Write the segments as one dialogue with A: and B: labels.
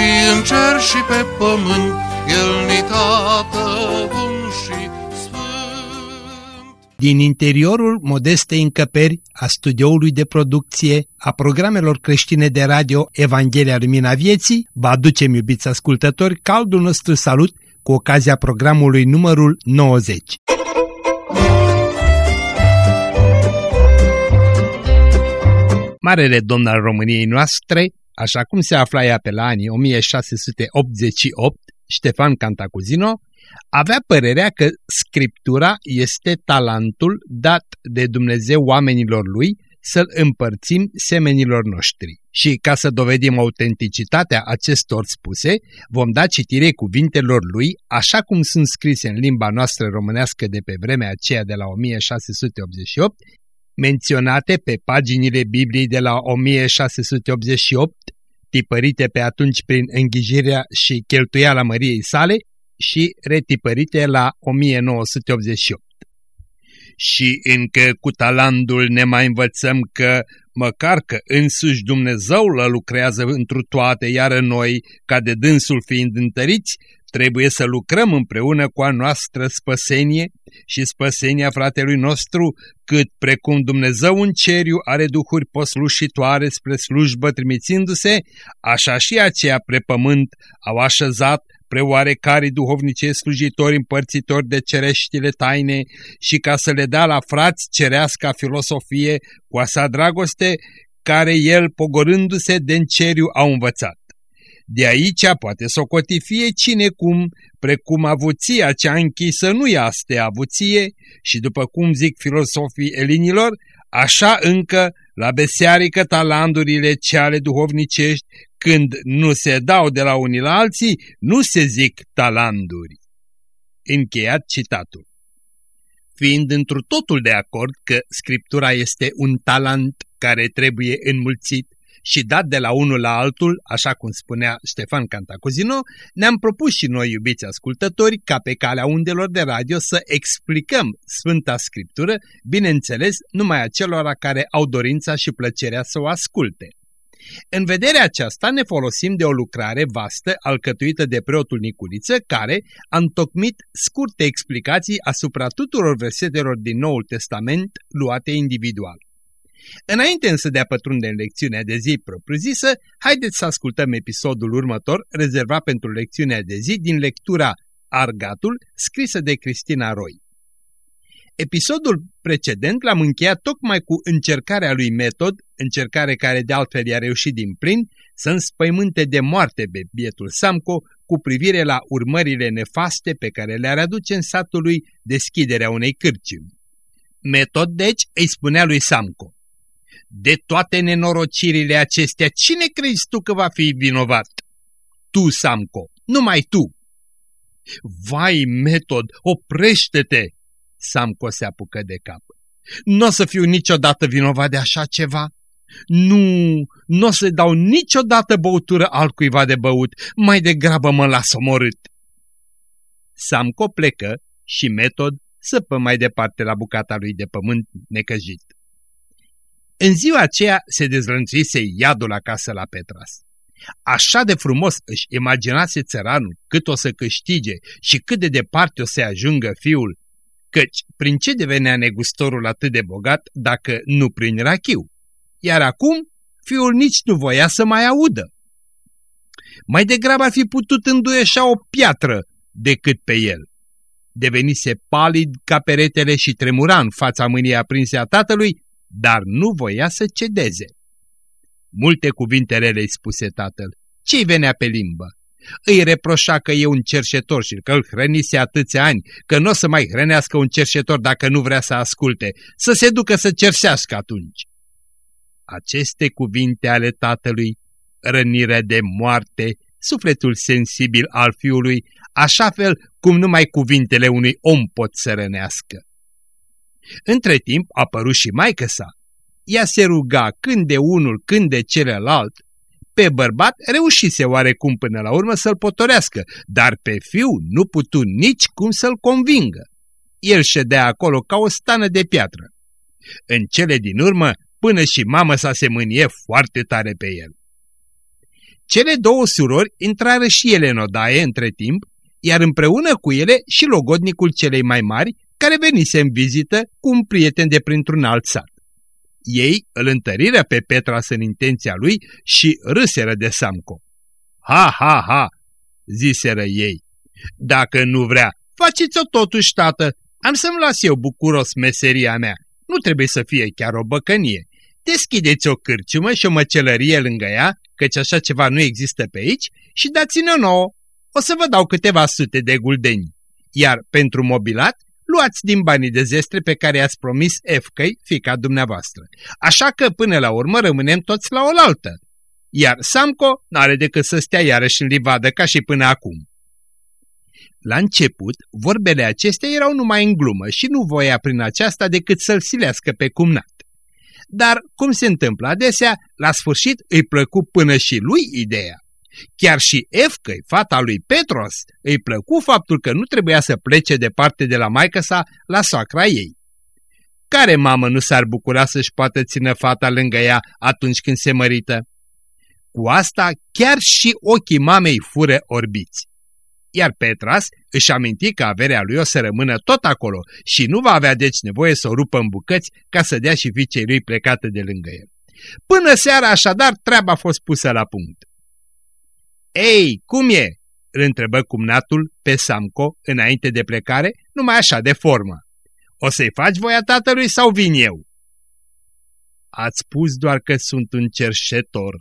A: și în cer și pe pământ, El ni tată bun și
B: din interiorul modestei încăperi a studioului de producție a programelor creștine de radio Evanghelia Lumina Vieții, vă aducem, iubiți ascultători, caldul nostru salut cu ocazia programului numărul 90. Marele domn al României noastre, așa cum se afla ea pe la anii 1688, Ștefan Cantacuzino, avea părerea că Scriptura este talentul dat de Dumnezeu oamenilor lui să-l împărțim semenilor noștri. Și ca să dovedim autenticitatea acestor spuse, vom da citire cuvintelor lui așa cum sunt scrise în limba noastră românească de pe vremea aceea de la 1688, menționate pe paginile Bibliei de la 1688, tipărite pe atunci prin înghijirea și cheltuiala Măriei sale și retipărite la 1988. Și încă cu talandul ne mai învățăm că, măcar că însuși Dumnezeu la lucrează întru toate, iar noi, ca de dânsul fiind întăriți, trebuie să lucrăm împreună cu a noastră spăsenie și spăsenia fratelui nostru, cât precum Dumnezeu în ceriu are duhuri poslușitoare spre slujbă trimițindu-se, așa și aceea pre pământ au așezat preoarecare duhovnice slujitori împărțitori de cereștile taine și ca să le dea la frați cerească filosofie cu a sa dragoste, care el, pogorându-se de ceriu, a învățat. De aici poate socoti fie cine cum, precum avuția cea închisă nu este avuție și după cum zic filosofii elinilor, așa încă la besearică talandurile cele duhovnicești când nu se dau de la unii la alții, nu se zic talanduri. Încheiat citatul. Fiind întru totul de acord că Scriptura este un talent care trebuie înmulțit și dat de la unul la altul, așa cum spunea Ștefan Cantacuzino, ne-am propus și noi, iubiți ascultători, ca pe calea undelor de radio să explicăm Sfânta Scriptură, bineînțeles, numai acelora care au dorința și plăcerea să o asculte. În vederea aceasta ne folosim de o lucrare vastă alcătuită de preotul Niculiță, care a întocmit scurte explicații asupra tuturor versetelor din Noul Testament luate individual. Înainte însă de a pătrunde în lecțiunea de zi propriu-zisă, haideți să ascultăm episodul următor rezervat pentru lecțiunea de zi din lectura Argatul, scrisă de Cristina Roy. Episodul precedent l-am încheiat tocmai cu încercarea lui Metod, încercare care de altfel i-a reușit din plin, să înspăimânte de moarte pe bietul Samco cu privire la urmările nefaste pe care le-ar aduce în satul lui deschiderea unei cârciumi. Metod, deci, îi spunea lui Samco, De toate nenorocirile acestea, cine crezi tu că va fi vinovat? Tu, Samco, numai tu. Vai, Metod, oprește-te! Samco se apucă de cap. Nu o să fiu niciodată vinovat de așa ceva. Nu, nu o să dau niciodată băutură altcuiva de băut, mai degrabă mă las omorât. Samco plecă și Metod săpă mai departe la bucata lui de pământ necăjit. În ziua aceea se dezlănțuise iadul acasă la Petras. Așa de frumos își imaginase țăranul cât o să câștige și cât de departe o să ajungă fiul căci prin ce devenea negustorul atât de bogat dacă nu prin rachiu? Iar acum fiul nici nu voia să mai audă. Mai degrabă ar fi putut înduieșa o piatră decât pe el. Devenise palid ca peretele și tremura în fața mâniei aprinse a tatălui, dar nu voia să cedeze. Multe cuvinte rele îi spuse tatăl. Ce-i venea pe limbă? Îi reproșa că e un cerșetor și că îl hrănise atâția ani, că nu o să mai hrănească un cerșetor dacă nu vrea să asculte, să se ducă să cerșească atunci. Aceste cuvinte ale tatălui, rănire de moarte, sufletul sensibil al fiului, așa fel cum numai cuvintele unui om pot să rănească. Între timp a apărut și maică sa. Ea se ruga când de unul, când de celălalt. Pe bărbat reușise oarecum până la urmă să-l potorească, dar pe fiu nu putu nici cum să-l convingă. El ședea acolo ca o stană de piatră. În cele din urmă, până și mama sa se mânie foarte tare pe el. Cele două surori intrară și ele în odaie între timp, iar împreună cu ele și logodnicul celei mai mari, care venise în vizită cu un prieten de printr-un alt sat. Ei îl întăriră pe Petras în intenția lui și râseră de Samco. Ha, ha, ha, ziseră ei. Dacă nu vrea, faceți-o totuși, tată, am să-mi las eu bucuros meseria mea. Nu trebuie să fie chiar o băcănie. Deschideți o cârciumă și o măcelărie lângă ea, căci așa ceva nu există pe aici, și dați-ne nouă. O să vă dau câteva sute de guldeni. Iar pentru mobilat, luați din banii de zestre pe care i-ați promis Efcăi, fica dumneavoastră. Așa că până la urmă rămânem toți la oaltă. Iar Samco n-are decât să stea iarăși în livadă ca și până acum. La început, vorbele acestea erau numai în glumă și nu voia prin aceasta decât să-l silească pe cumnat. Dar, cum se întâmplă adesea, la sfârșit îi plăcu până și lui ideea. Chiar și Efcă, fata lui Petros, îi plăcu faptul că nu trebuia să plece departe de la maică sa la soacra ei. Care mamă nu s-ar bucura să-și poată ține fata lângă ea atunci când se mărită? Cu asta chiar și ochii mamei fură orbiți. Iar Petras își aminti că averea lui o să rămână tot acolo și nu va avea deci nevoie să o rupă în bucăți ca să dea și fiicei lui plecată de lângă el. Până seara așadar treaba a fost pusă la punct. Ei, cum e?" îl întrebă cumnatul pe Samco înainte de plecare, numai așa de formă. O să-i faci voia tatălui sau vin eu?" Ați spus doar că sunt un cerșetor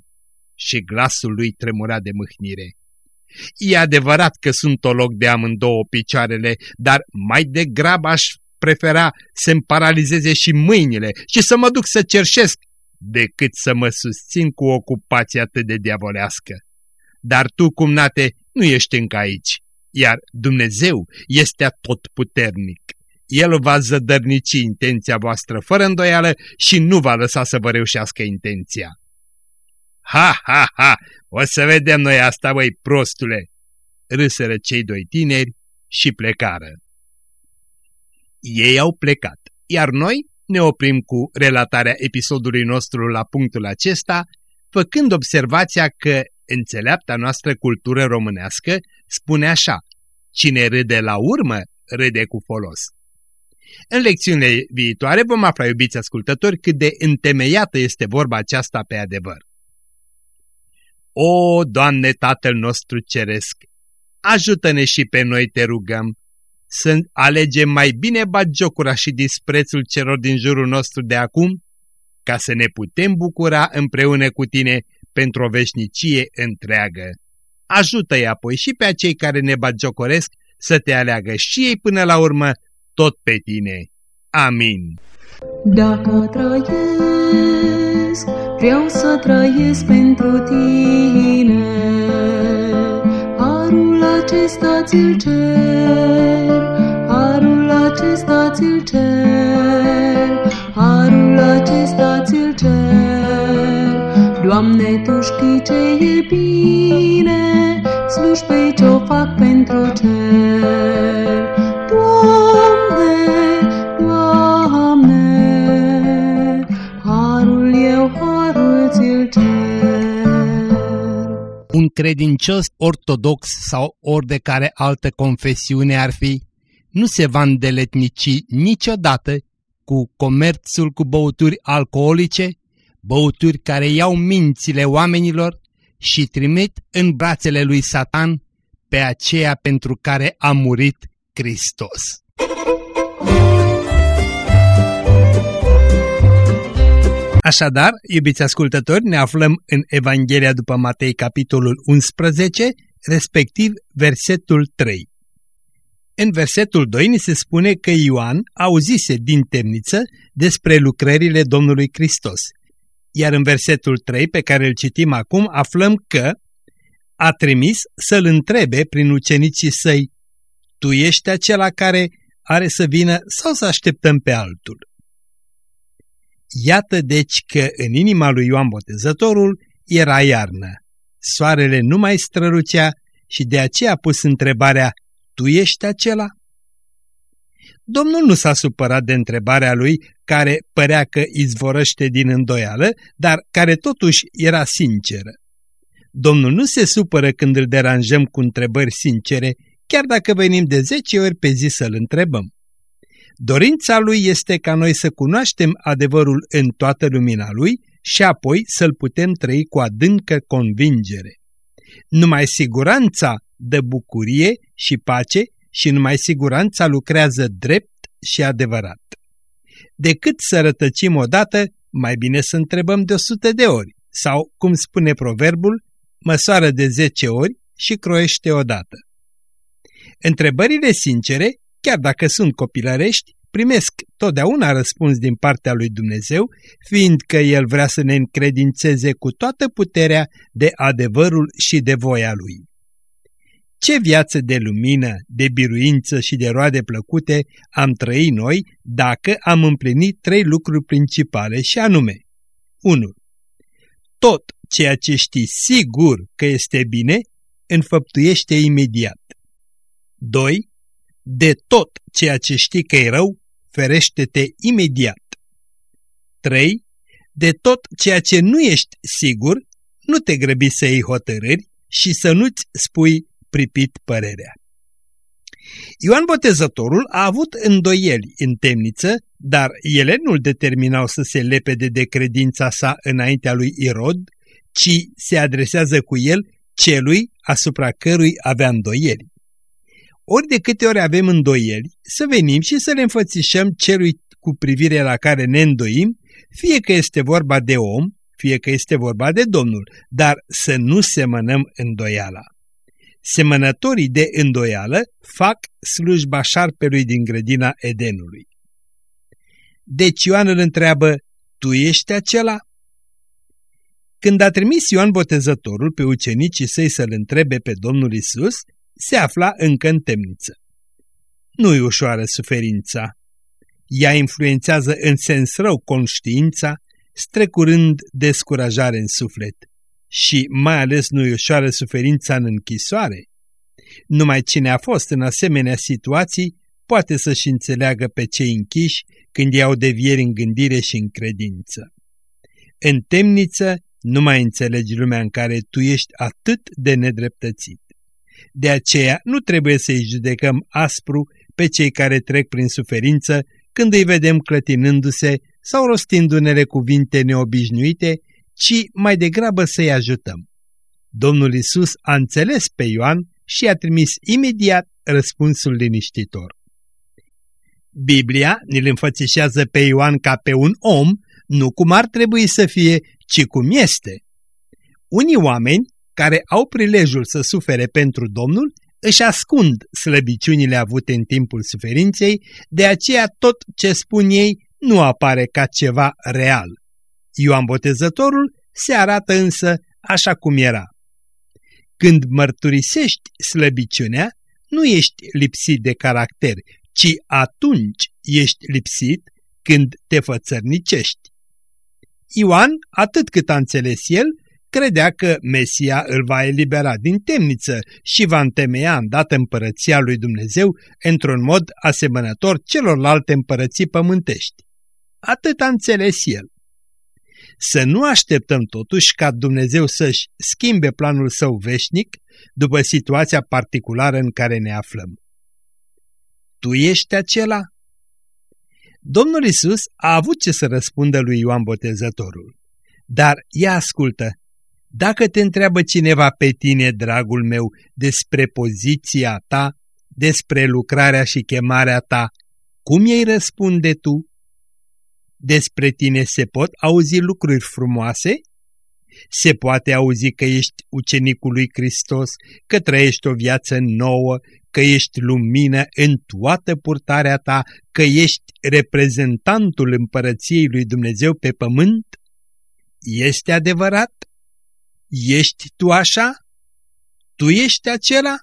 B: și glasul lui tremura de mâhnire. E adevărat că sunt o loc de amândouă picioarele, dar mai degrabă aș prefera să-mi paralizeze și mâinile și să mă duc să cerșesc, decât să mă susțin cu ocupația atât de diavolească. Dar tu, cumnate, nu ești încă aici, iar Dumnezeu este atotputernic. El va zădărnici intenția voastră fără îndoială și nu va lăsa să vă reușească intenția. Ha, ha, ha! O să vedem noi asta, băi, prostule! Râsără cei doi tineri și plecară. Ei au plecat, iar noi ne oprim cu relatarea episodului nostru la punctul acesta, făcând observația că înțeleapta noastră cultură românească spune așa, cine râde la urmă, râde cu folos. În lecțiunile viitoare vom afla, iubiți ascultători, cât de întemeiată este vorba aceasta pe adevăr. O, Doamne Tatăl nostru Ceresc, ajută-ne și pe noi te rugăm să alegem mai bine bagiocura și disprețul celor din jurul nostru de acum, ca să ne putem bucura împreună cu tine pentru o veșnicie întreagă. Ajută-i apoi și pe acei care ne bagiocoresc să te aleagă și ei până la urmă tot pe tine. Amin.
C: Dacă trăiesc, vreau să trăiesc pentru tine. Harul acesta ți-l cer, harul acesta ți-l cer, harul acesta ți-l cer. Doamne, Tu știi ce e bine, slujbei ce-o fac pentru cer. Doamne, Doamne, harul eu, harul ți-l cer.
B: Un credincios ortodox sau ori de care altă confesiune ar fi, nu se va îndeletnici niciodată cu comerțul cu băuturi alcoolice băuturi care iau mințile oamenilor și trimit în brațele lui Satan pe aceea pentru care a murit Hristos. Așadar, iubiți ascultători, ne aflăm în Evanghelia după Matei, capitolul 11, respectiv versetul 3. În versetul 2 ni se spune că Ioan auzise din temniță despre lucrările Domnului Hristos iar în versetul 3 pe care îl citim acum aflăm că a trimis să-l întrebe prin ucenicii săi, Tu ești acela care are să vină sau să așteptăm pe altul? Iată deci că în inima lui Ioan Botezătorul era iarnă. Soarele nu mai strălucea și de aceea a pus întrebarea, Tu ești acela? Domnul nu s-a supărat de întrebarea lui, care părea că izvorăște din îndoială, dar care totuși era sinceră. Domnul nu se supără când îl deranjăm cu întrebări sincere, chiar dacă venim de zece ori pe zi să-l întrebăm. Dorința lui este ca noi să cunoaștem adevărul în toată lumina lui și apoi să-l putem trăi cu adâncă convingere. Numai siguranța dă bucurie și pace și numai siguranța lucrează drept și adevărat. Decât să rătăcim odată, mai bine să întrebăm de o sută de ori, sau, cum spune proverbul, măsoară de zece ori și croiește odată. Întrebările sincere, chiar dacă sunt copilărești, primesc totdeauna răspuns din partea lui Dumnezeu, fiindcă El vrea să ne încredințeze cu toată puterea de adevărul și de voia Lui. Ce viață de lumină, de biruință și de roade plăcute am trăit noi dacă am împlinit trei lucruri principale și anume 1. Tot ceea ce știi sigur că este bine, înfăptuiește imediat. 2. De tot ceea ce știi că e rău, ferește-te imediat. 3. De tot ceea ce nu ești sigur, nu te grăbi să iei hotărâri și să nu-ți spui pripit părerea. Ioan Botezătorul a avut îndoieli în temniță, dar ele nu-l determinau să se lepede de credința sa înaintea lui Irod, ci se adresează cu el celui asupra cărui avea îndoieli. Ori de câte ori avem îndoieli, să venim și să le înfățișăm celui cu privire la care ne îndoim, fie că este vorba de om, fie că este vorba de Domnul, dar să nu semănăm îndoiala. Semănătorii de îndoială fac slujba șarpelui din grădina Edenului. Deci Ioan îl întreabă, tu ești acela? Când a trimis Ioan Botezătorul pe ucenicii săi să-l întrebe pe Domnul Isus, se afla încă în temniță. Nu-i ușoară suferința. Ea influențează în sens rău conștiința, strecurând descurajare în suflet. Și mai ales nu-i ușoară suferința în închisoare. Numai cine a fost în asemenea situații poate să-și înțeleagă pe cei închiși când iau devieri în gândire și în credință. În temniță nu mai înțelegi lumea în care tu ești atât de nedreptățit. De aceea nu trebuie să-i judecăm aspru pe cei care trec prin suferință când îi vedem clătinându-se sau rostind unele cuvinte neobișnuite, ci mai degrabă să-i ajutăm. Domnul Isus a înțeles pe Ioan și a trimis imediat răspunsul liniștitor. Biblia ne-l înfățișează pe Ioan ca pe un om, nu cum ar trebui să fie, ci cum este. Unii oameni care au prilejul să sufere pentru Domnul își ascund slăbiciunile avute în timpul suferinței, de aceea tot ce spun ei nu apare ca ceva real. Ioan Botezătorul se arată însă așa cum era. Când mărturisești slăbiciunea, nu ești lipsit de caracter, ci atunci ești lipsit când te fățărnicești. Ioan, atât cât a înțeles el, credea că Mesia îl va elibera din temniță și va întemeia îndată împărăția lui Dumnezeu într-un mod asemănător celorlalte împărății pământești. Atât a înțeles el. Să nu așteptăm totuși ca Dumnezeu să-și schimbe planul său veșnic după situația particulară în care ne aflăm. Tu ești acela? Domnul Isus a avut ce să răspundă lui Ioan Botezătorul. Dar ia ascultă, dacă te întreabă cineva pe tine, dragul meu, despre poziția ta, despre lucrarea și chemarea ta, cum ei răspunde tu? Despre tine se pot auzi lucruri frumoase? Se poate auzi că ești ucenicul lui Hristos, că trăiești o viață nouă, că ești lumină în toată purtarea ta, că ești reprezentantul împărăției lui Dumnezeu pe pământ? Este adevărat? Ești tu așa? Tu ești acela?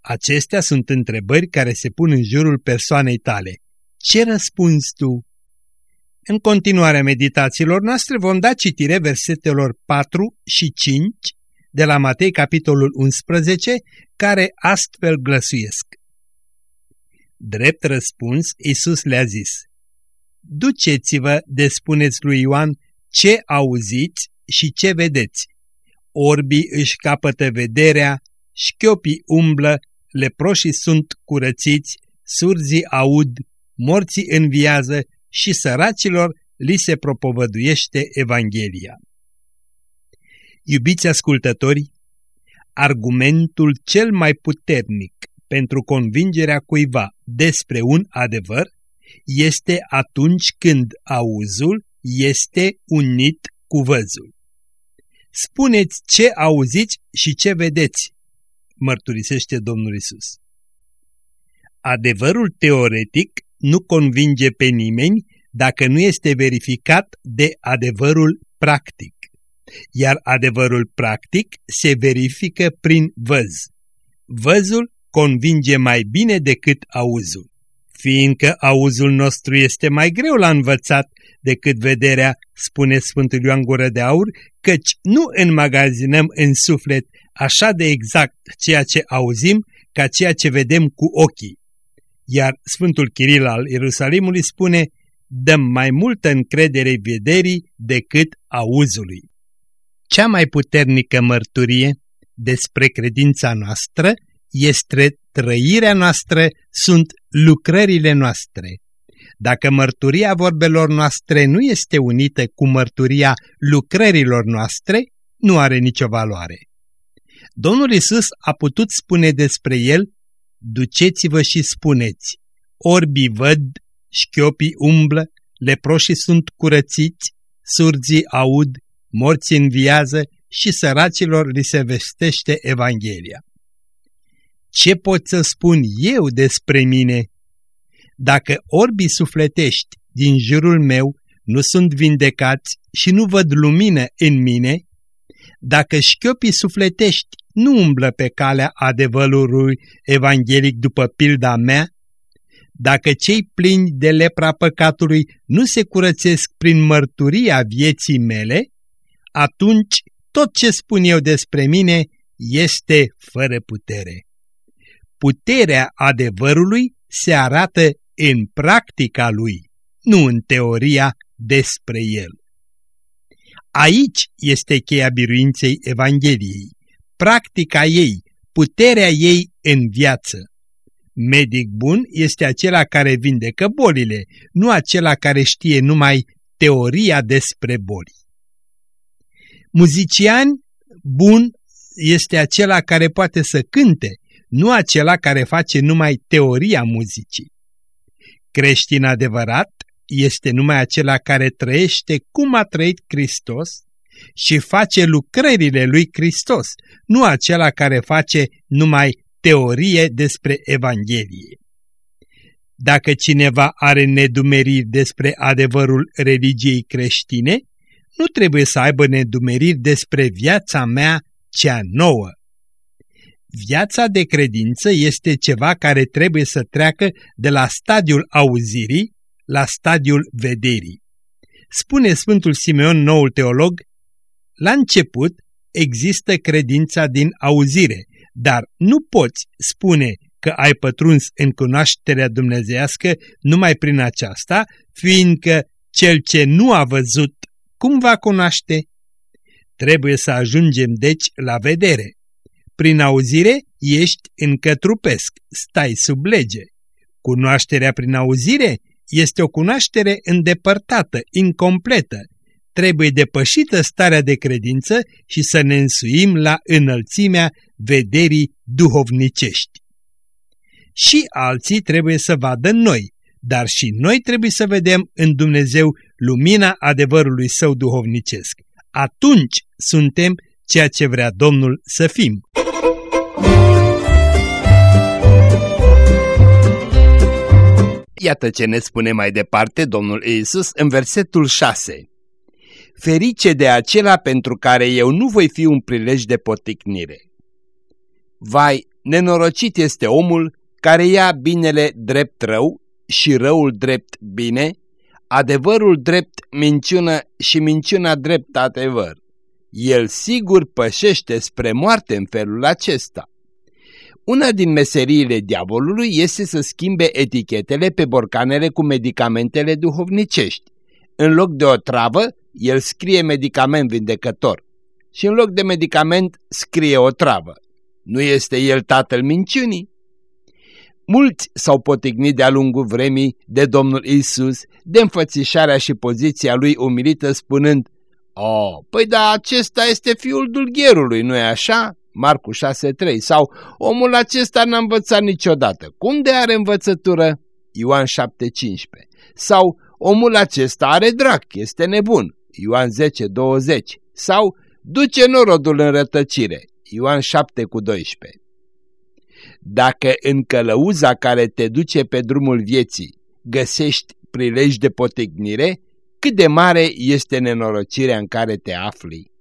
B: Acestea sunt întrebări care se pun în jurul persoanei tale. Ce răspunzi tu? În continuarea meditațiilor noastre vom da citire versetelor 4 și 5 de la Matei capitolul 11, care astfel glăsuiesc. Drept răspuns, Isus le-a zis, Duceți-vă de spuneți lui Ioan ce auziți și ce vedeți. Orbii își capătă vederea, șchiopii umblă, leproșii sunt curățiți, surzii aud, morții înviază și săracilor li se propovăduiește Evanghelia. Iubiți ascultători, argumentul cel mai puternic pentru convingerea cuiva despre un adevăr este atunci când auzul este unit cu văzul. Spuneți ce auziți și ce vedeți, mărturisește Domnul Isus. Adevărul teoretic nu convinge pe nimeni dacă nu este verificat de adevărul practic, iar adevărul practic se verifică prin văz. Văzul convinge mai bine decât auzul, fiindcă auzul nostru este mai greu la învățat decât vederea, spune Sfântul Ioan Gură de Aur, căci nu înmagazinăm în suflet așa de exact ceea ce auzim ca ceea ce vedem cu ochii. Iar Sfântul Chiril al Ierusalimului spune, dăm mai multă încredere vederii decât auzului. Cea mai puternică mărturie despre credința noastră este trăirea noastră, sunt lucrările noastre. Dacă mărturia vorbelor noastre nu este unită cu mărturia lucrărilor noastre, nu are nicio valoare. Domnul Isus a putut spune despre el, duceți-vă și spuneți, orbii văd, șchiopii umblă, leproșii sunt curățiți, surzii aud, morții înviază și săracilor li se vestește Evanghelia. Ce pot să spun eu despre mine? Dacă orbii sufletești din jurul meu nu sunt vindecați și nu văd lumină în mine, dacă șchiopii sufletești nu umblă pe calea adevărului evanghelic după pilda mea, dacă cei plini de lepra păcatului nu se curățesc prin mărturia vieții mele, atunci tot ce spun eu despre mine este fără putere. Puterea adevărului se arată în practica lui, nu în teoria despre el. Aici este cheia biruinței Evangheliei, practica ei, puterea ei în viață. Medic bun este acela care vindecă bolile, nu acela care știe numai teoria despre boli. Muzician bun este acela care poate să cânte, nu acela care face numai teoria muzicii. Creștin adevărat este numai acela care trăiește cum a trăit Hristos și face lucrările lui Hristos, nu acela care face numai teorie despre Evanghelie. Dacă cineva are nedumeriri despre adevărul religiei creștine, nu trebuie să aibă nedumeriri despre viața mea cea nouă. Viața de credință este ceva care trebuie să treacă de la stadiul auzirii la stadiul vederii. Spune Sfântul Simeon, noul teolog, la început există credința din auzire, dar nu poți spune că ai pătruns în cunoașterea dumnezească numai prin aceasta, fiindcă cel ce nu a văzut, cum va cunoaște? Trebuie să ajungem deci la vedere. Prin auzire ești încă trupesc, stai sub lege. Cunoașterea prin auzire este o cunoaștere îndepărtată, incompletă. Trebuie depășită starea de credință și să ne însuim la înălțimea vederii duhovnicești. Și alții trebuie să vadă în noi, dar și noi trebuie să vedem în Dumnezeu lumina adevărului său duhovnicesc. Atunci suntem ceea ce vrea Domnul să fim. Iată ce ne spune mai departe Domnul Iisus în versetul 6. Ferice de acela pentru care eu nu voi fi un prilej de poticnire. Vai, nenorocit este omul care ia binele drept rău și răul drept bine, adevărul drept minciună și minciuna drept adevăr. El sigur pășește spre moarte în felul acesta. Una din meseriile diavolului este să schimbe etichetele pe borcanele cu medicamentele duhovnicești. În loc de o travă, el scrie medicament vindecător și în loc de medicament scrie o travă. Nu este el tatăl minciunii? Mulți s-au potignit de-a lungul vremii de Domnul Isus, de înfățișarea și poziția lui umilită, spunând, Oh, păi da, acesta este fiul dulgherului, nu-i așa? Marcu 6.3 sau omul acesta n-a învățat niciodată. Cum de are învățătură? Ioan 7.15 sau omul acesta are drac, este nebun. Ioan 10.20 sau duce norodul în rătăcire. Ioan 7 cu 12. Dacă în călăuza care te duce pe drumul vieții găsești prilej de potignire, cât de mare este nenorocirea în care te afli.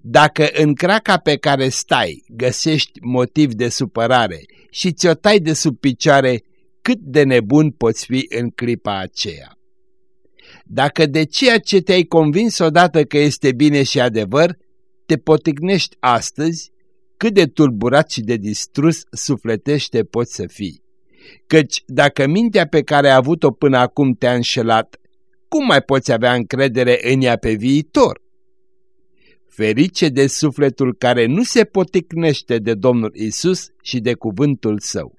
B: Dacă în craca pe care stai găsești motiv de supărare și ți-o tai de sub picioare, cât de nebun poți fi în clipa aceea. Dacă de ceea ce te-ai convins odată că este bine și adevăr, te potignești astăzi, cât de tulburat și de distrus sufletește poți să fii. Căci dacă mintea pe care ai avut-o până acum te-a înșelat, cum mai poți avea încredere în ea pe viitor? Ferice de sufletul care nu se poticnește de Domnul Isus și de cuvântul său.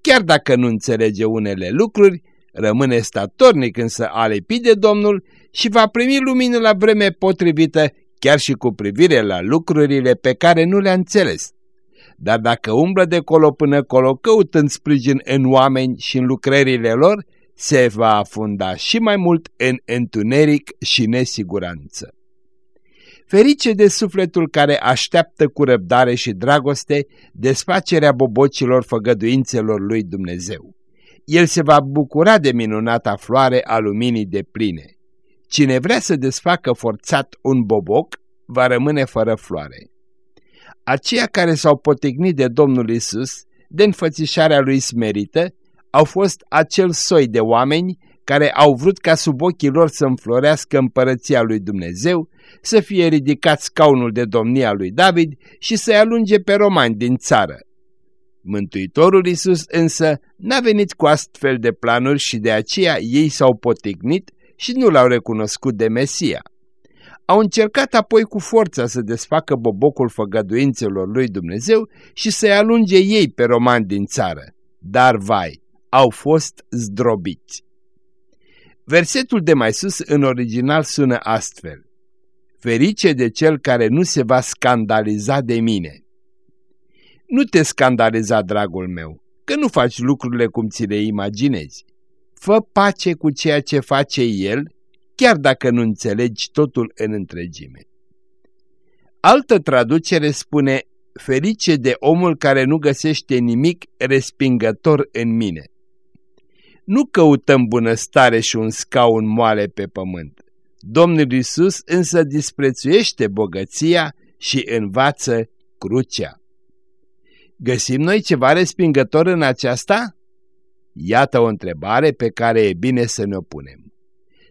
B: Chiar dacă nu înțelege unele lucruri, rămâne statornic însă alipit de Domnul și va primi lumină la vreme potrivită chiar și cu privire la lucrurile pe care nu le-a înțeles. Dar dacă umblă de colo până colo căutând sprijin în oameni și în lucrările lor, se va afunda și mai mult în întuneric și nesiguranță. Ferice de sufletul care așteaptă cu răbdare și dragoste desfacerea bobocilor făgăduințelor lui Dumnezeu. El se va bucura de minunata floare a luminii de pline. Cine vrea să desfacă forțat un boboc, va rămâne fără floare. Aceia care s-au potignit de Domnul Isus, de înfățișarea lui smerită, au fost acel soi de oameni care au vrut ca sub ochii lor să înflorească împărăția lui Dumnezeu, să fie ridicat scaunul de domnia lui David și să-i alunge pe romani din țară. Mântuitorul Isus însă n-a venit cu astfel de planuri și de aceea ei s-au potignit și nu l-au recunoscut de Mesia. Au încercat apoi cu forța să desfacă bobocul făgăduințelor lui Dumnezeu și să-i alunge ei pe romani din țară. Dar vai, au fost zdrobiți. Versetul de mai sus în original sună astfel. Ferice de cel care nu se va scandaliza de mine. Nu te scandaliza, dragul meu, că nu faci lucrurile cum ți le imaginezi. Fă pace cu ceea ce face El, chiar dacă nu înțelegi totul în întregime. Altă traducere spune, ferice de omul care nu găsește nimic respingător în mine. Nu căutăm bunăstare și un scaun moale pe pământ. Domnul Isus însă disprețuiește bogăția și învață crucea. Găsim noi ceva respingător în aceasta? Iată o întrebare pe care e bine să ne opunem.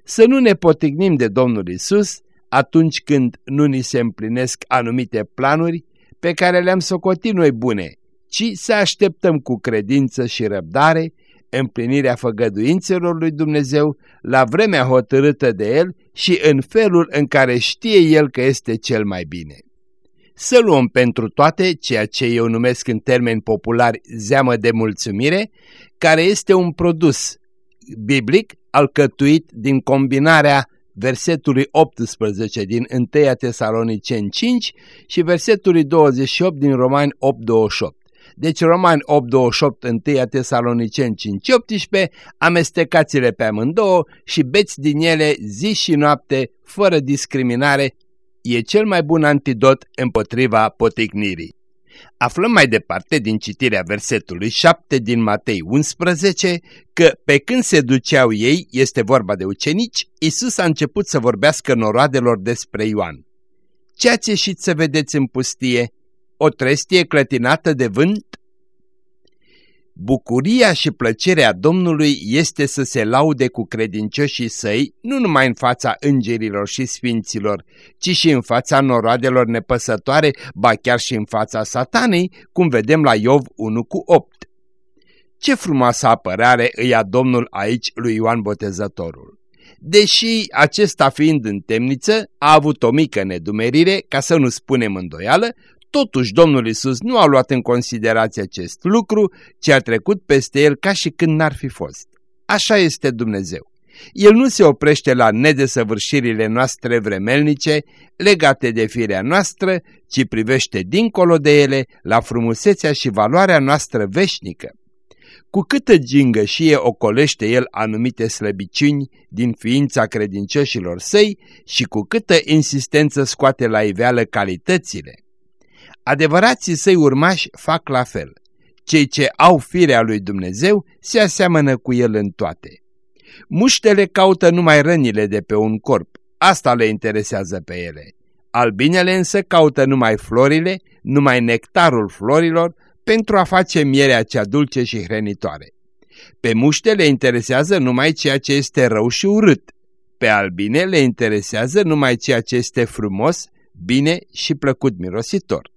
B: Să nu ne potignim de Domnul Isus atunci când nu ni se împlinesc anumite planuri pe care le-am socotit noi bune, ci să așteptăm cu credință și răbdare împlinirea făgăduințelor lui Dumnezeu la vremea hotărâtă de El și în felul în care știe El că este cel mai bine. Să luăm pentru toate ceea ce eu numesc în termeni populari zeamă de mulțumire, care este un produs biblic alcătuit din combinarea versetului 18 din 1 Tesaloniceni 5 și versetului 28 din Romani 8.28. Deci Romani 8.28, 1 Tesaloniceni 5.18, amestecați-le pe amândouă și beți din ele zi și noapte, fără discriminare, e cel mai bun antidot împotriva poticnirii. Aflăm mai departe din citirea versetului 7 din Matei 11 că pe când se duceau ei, este vorba de ucenici, Isus a început să vorbească noroadelor despre Ioan. Ce ați ieșit să vedeți în pustie? O trestie clătinată de vânt? Bucuria și plăcerea Domnului este să se laude cu credincioșii săi, nu numai în fața îngerilor și sfinților, ci și în fața noroadelor nepăsătoare, ba chiar și în fața satanei, cum vedem la Iov 1 cu 8. Ce frumoasă apărare îi a Domnul aici lui Ioan Botezătorul. Deși acesta fiind în temniță, a avut o mică nedumerire, ca să nu spunem îndoială, Totuși, Domnul Isus nu a luat în considerație acest lucru, ci a trecut peste el ca și când n-ar fi fost. Așa este Dumnezeu. El nu se oprește la nedesăvârșirile noastre vremelnice, legate de firea noastră, ci privește dincolo de ele la frumusețea și valoarea noastră veșnică. Cu câtă gingășie ocolește el anumite slăbiciuni din ființa credincioșilor săi și cu câtă insistență scoate la iveală calitățile. Adevărații săi urmași fac la fel. Cei ce au firea lui Dumnezeu se aseamănă cu el în toate. Muștele caută numai rănile de pe un corp, asta le interesează pe ele. Albinele însă caută numai florile, numai nectarul florilor, pentru a face mierea cea dulce și hrănitoare. Pe muște le interesează numai ceea ce este rău și urât. Pe albine le interesează numai ceea ce este frumos, bine și plăcut mirositor.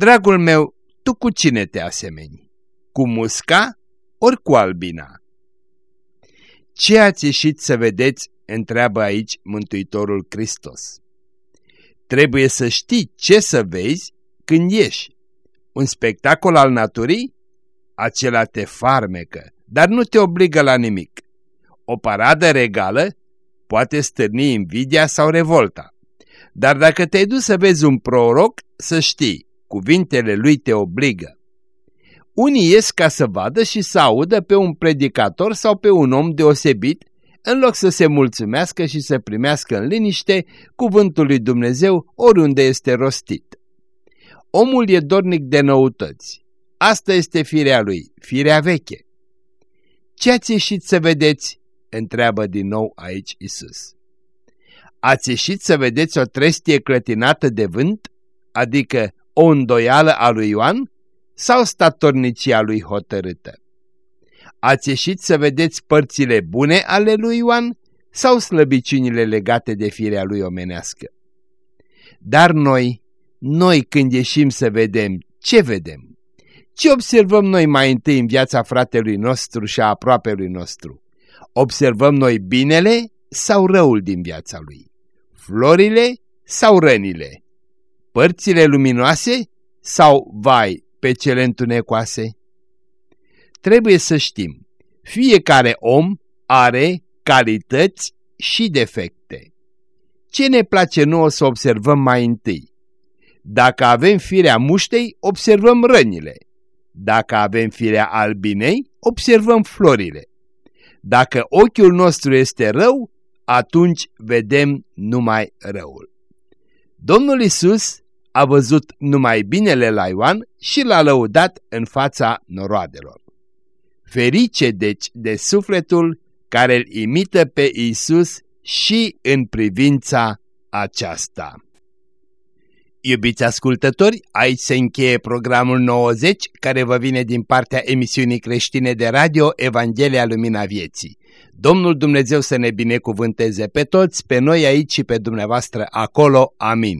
B: Dragul meu, tu cu cine te asemeni? Cu musca ori cu albina? Ce ați ieșit să vedeți, întreabă aici Mântuitorul Hristos. Trebuie să știi ce să vezi când ieși. Un spectacol al naturii? Acela te farmecă, dar nu te obligă la nimic. O paradă regală poate stârni invidia sau revolta. Dar dacă te-ai dus să vezi un proroc, să știi, cuvintele lui te obligă. Unii ies ca să vadă și să audă pe un predicator sau pe un om deosebit, în loc să se mulțumească și să primească în liniște cuvântul lui Dumnezeu oriunde este rostit. Omul e dornic de noutăți. Asta este firea lui, firea veche. Ce ați ieșit să vedeți? întreabă din nou aici Isus. Ați ieșit să vedeți o trestie clătinată de vânt, adică o îndoială a lui Ioan sau statornicia lui hotărâtă? Ați ieșit să vedeți părțile bune ale lui Ioan sau slăbiciunile legate de firea lui omenească? Dar noi, noi când ieșim să vedem, ce vedem? Ce observăm noi mai întâi în viața fratelui nostru și a aproapelui nostru? Observăm noi binele sau răul din viața lui? Florile sau rănile? Părțile luminoase sau, vai, pe cele întunecoase? Trebuie să știm, fiecare om are calități și defecte. Ce ne place nouă să observăm mai întâi? Dacă avem firea muștei, observăm rănile. Dacă avem firea albinei, observăm florile. Dacă ochiul nostru este rău, atunci vedem numai răul. Domnul Isus a văzut numai binele la Ioan și l-a lăudat în fața noroadelor. Ferice deci de sufletul care îl imită pe Isus și în privința aceasta. Iubiți ascultători, aici se încheie programul 90 care vă vine din partea emisiunii creștine de radio Evanghelia Lumina Vieții. Domnul Dumnezeu să ne binecuvânteze pe toți, pe noi aici și pe dumneavoastră acolo. Amin.